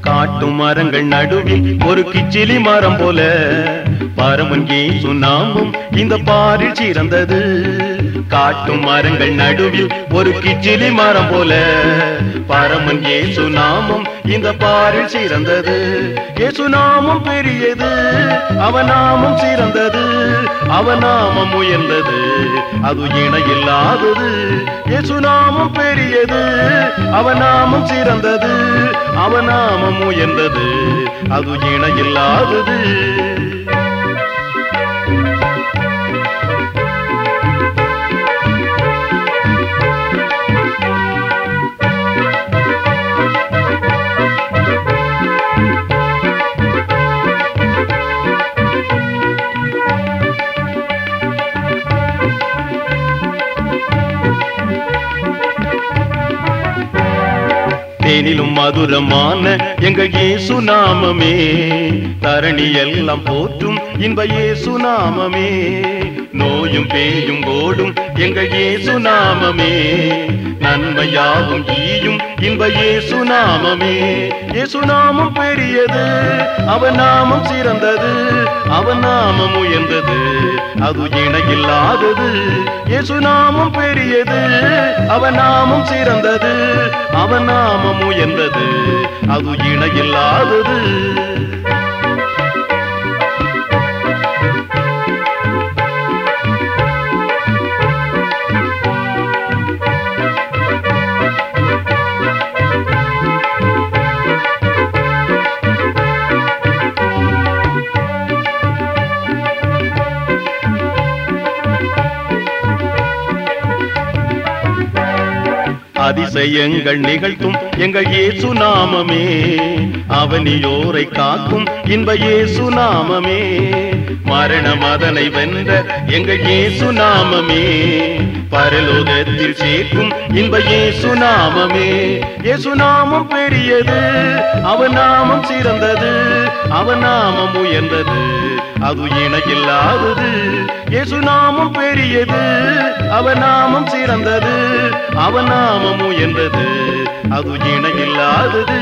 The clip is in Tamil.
காட்டு மரங்கள் நடுவில் ஒரு கிச்சிலி மரம் போல. பரமன் இயேசு நாமம் இந்த பாரில் சிறந்தது. காட்டு மரங்கள் நடுவில் ஒரு கிச்சிலி மரம் போல. பரமன் இயேசு நாமம் இந்த பாரில் சிறந்தது. இயேசு நாமம் பெரியது அவநாமம் சிறந்தது. அவநாமம் உயர்ந்தது அது இணையில்லாதது. இயேசுநாமம் பெரியது அவநாமம் சிறந்தது அவநாமம் உயர்ந்தது அது இணையில்லாதது. தேனிலும் மதுரமான எங்கள் இயேசு நாமமே. தரணி எல்லாம் போற்றும் இன்ப இயேசு நாமமே. நோயும் பேயும் ஓடும் எங்கள் இயேசு நாமமே. நன்மையாவும் ஈயும் இன்ப இயேசு நாமமே. இயேசு நாமம் பெரியது அவன் நாமம் சிறந்தது. அவன் நாமம் உயர்ந்தது அது இணையில்லாதது. இயேசு நாமம் பெரியது அவன் நாமம் சிறந்தது. அவன் நாமம் உயர்ந்தது அது இணையில்லாதது. அதிசயங்கள் நிகழ்த்தும் எங்கள் இயேசு நாமமே. அவனியோரை காக்கும் இன்ப இயேசு நாமமே. மரண மதனை வென்ற எங்கள் இயேசு நாமமே. பரலோகத்தில் சேர்க்கும் இன்ப இயேசு நாமமே. இயேசு நாமம் பெரியது அவன் நாமம் சிறந்தது. நாமம் உயர்ந்தது அது இணையில்லாதது. இயேசு நாமம் பெரியது அவன் நாமம் சிறந்தது. அவன் நாமம் உயர்ந்தது அது இணையில்லாதது.